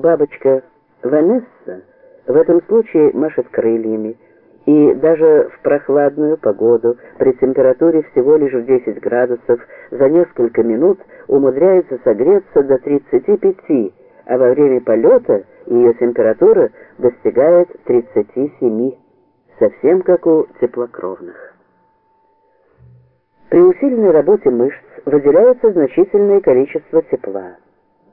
Бабочка Ванесса в этом случае машет крыльями, и даже в прохладную погоду, при температуре всего лишь в 10 градусов, за несколько минут умудряется согреться до 35, а во время полета ее температура достигает 37, совсем как у теплокровных. При усиленной работе мышц выделяется значительное количество тепла,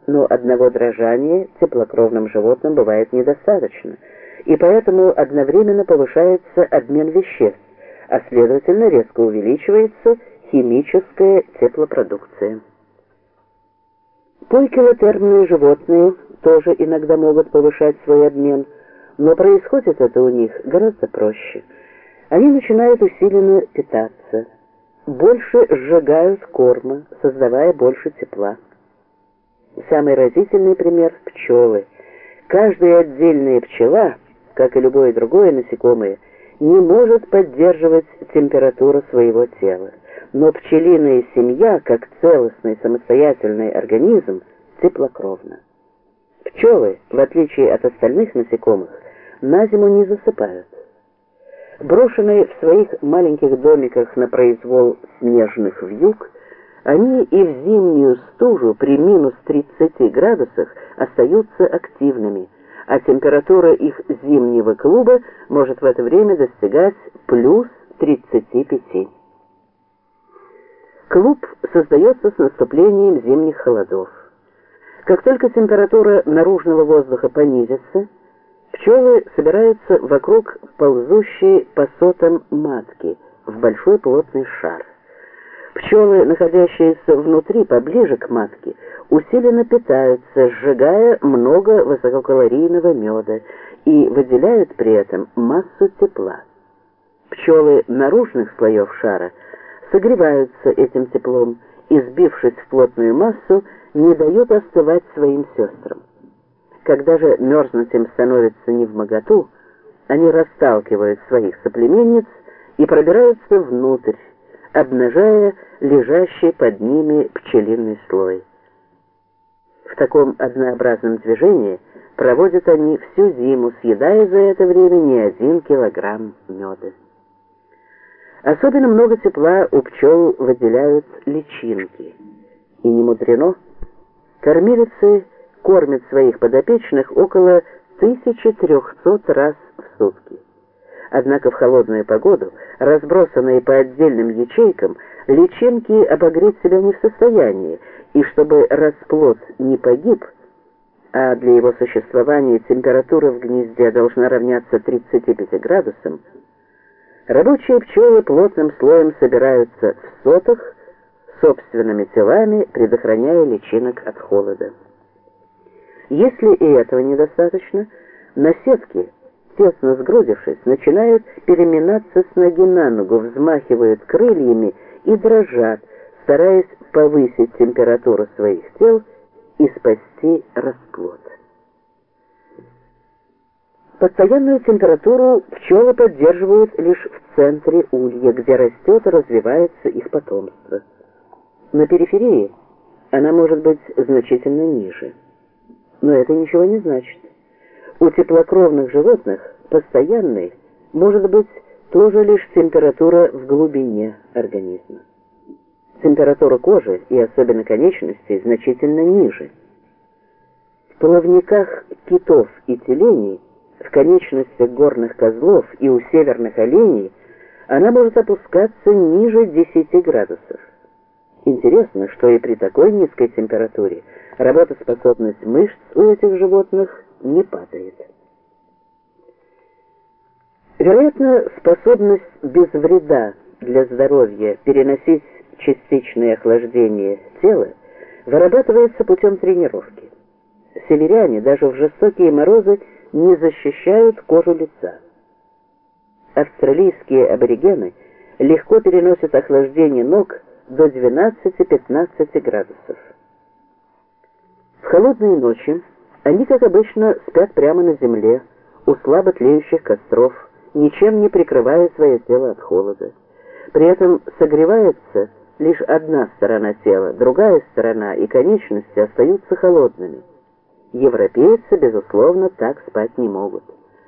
но одного дрожания теплокровным животным бывает недостаточно, и поэтому одновременно повышается обмен веществ, а следовательно резко увеличивается химическая теплопродукция. Полькилотермные животные тоже иногда могут повышать свой обмен, но происходит это у них гораздо проще. Они начинают усиленно питаться, больше сжигают корма, создавая больше тепла. Самый разительный пример – пчелы. Каждая отдельная пчела, как и любое другое насекомое, не может поддерживать температуру своего тела но пчелиная семья, как целостный самостоятельный организм, теплокровна. Пчелы, в отличие от остальных насекомых, на зиму не засыпают. Брошенные в своих маленьких домиках на произвол снежных вьюг, они и в зимнюю стужу при минус 30 градусах остаются активными, а температура их зимнего клуба может в это время достигать плюс 35. Клуб создается с наступлением зимних холодов. Как только температура наружного воздуха понизится, пчелы собираются вокруг ползущей по сотам матки в большой плотный шар. Пчелы, находящиеся внутри, поближе к матке, усиленно питаются, сжигая много высококалорийного меда и выделяют при этом массу тепла. Пчелы наружных слоев шара – согреваются этим теплом и, сбившись в плотную массу, не дают остывать своим сестрам. Когда же мерзнуть им становится не в моготу, они расталкивают своих соплеменниц и пробираются внутрь, обнажая лежащий под ними пчелиный слой. В таком однообразном движении проводят они всю зиму, съедая за это время не один килограмм меда. Особенно много тепла у пчел выделяют личинки. И не мудрено. Кормилицы кормят своих подопечных около 1300 раз в сутки. Однако в холодную погоду, разбросанные по отдельным ячейкам, личинки обогреть себя не в состоянии, и чтобы расплод не погиб, а для его существования температура в гнезде должна равняться 35 градусам, Рабочие пчелы плотным слоем собираются в сотах, собственными телами предохраняя личинок от холода. Если и этого недостаточно, на сетке, тесно сгрудившись, начинают переминаться с ноги на ногу, взмахивают крыльями и дрожат, стараясь повысить температуру своих тел и спасти расплод. Постоянную температуру пчелы поддерживают лишь в центре улья, где растет и развивается их потомство. На периферии она может быть значительно ниже. Но это ничего не значит. У теплокровных животных постоянной может быть тоже лишь температура в глубине организма. Температура кожи и особенно конечностей значительно ниже. В плавниках китов и тюленей в конечностях горных козлов и у северных оленей она может опускаться ниже 10 градусов. Интересно, что и при такой низкой температуре работоспособность мышц у этих животных не падает. Вероятно, способность без вреда для здоровья переносить частичное охлаждение тела вырабатывается путем тренировки. Северяне даже в жестокие морозы не защищают кожу лица. Австралийские аборигены легко переносят охлаждение ног до 12-15 градусов. В холодные ночи они, как обычно, спят прямо на земле, у слабо тлеющих костров, ничем не прикрывая свое тело от холода. При этом согревается лишь одна сторона тела, другая сторона и конечности остаются холодными. Европейцы, безусловно, так спать не могут.